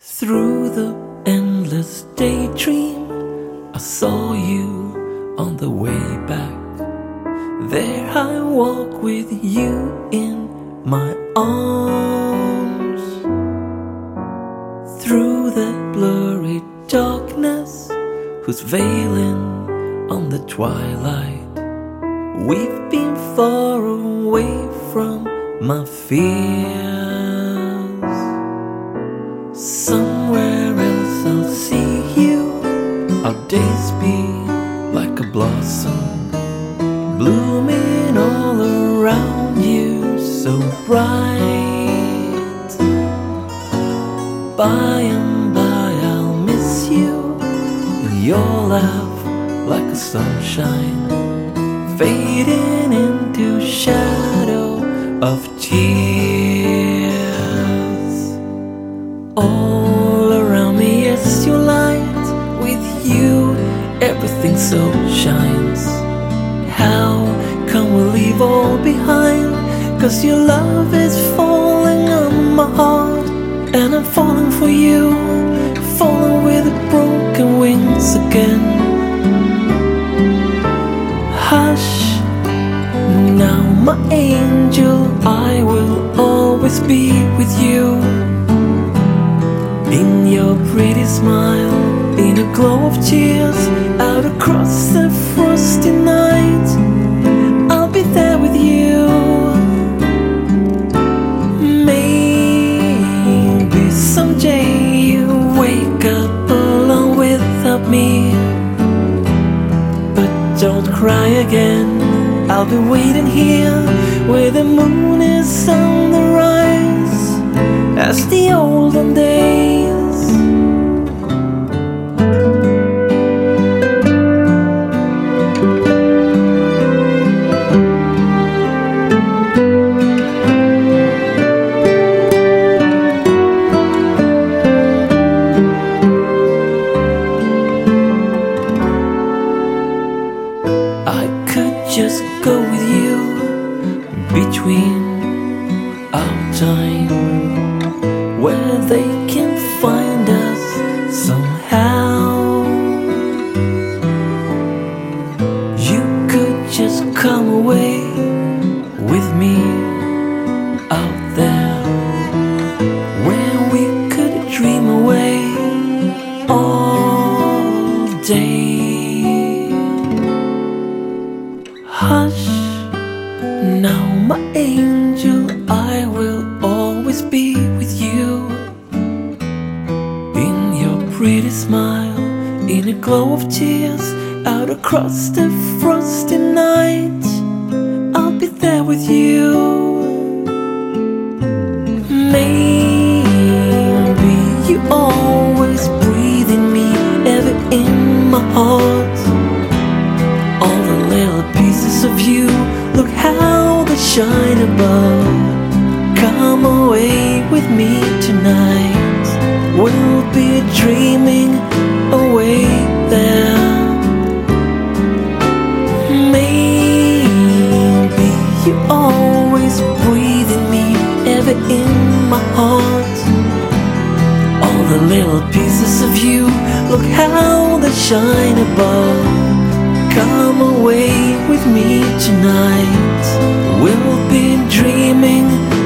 Through the endless daydream, I saw you on the way back. There I walk with you in my arms. Through the blurry darkness, who's veiling on the twilight. We've been far away from my fears. Somewhere else I'll see you. Our days be like a blossom, blooming all around you, so bright. By and by I'll miss you, your laugh like a sunshine, fading into shadow of tears. All so shines. How can we leave all behind? Cause your love is falling on my heart. And I'm falling for you, falling with broken wings again. Hush, now my angel, I will always be with you. In your pretty smile, a glow of tears, out across the frosty night, I'll be there with you. Maybe someday you wake up alone without me. But don't cry again, I'll be waiting here just go with you between our time. Where they can Hush, now my angel, I will always be with you. In your pretty smile, in a glow of tears, out across the frosty night, I'll be there with you. Maybe you always breathe in me, ever in my heart. Shine above. Come away with me tonight. We'll be dreaming away there. Maybe you always breathe in me, ever in my heart. All the little pieces of you, look how they shine above. Come away with me tonight. We'll be dreaming.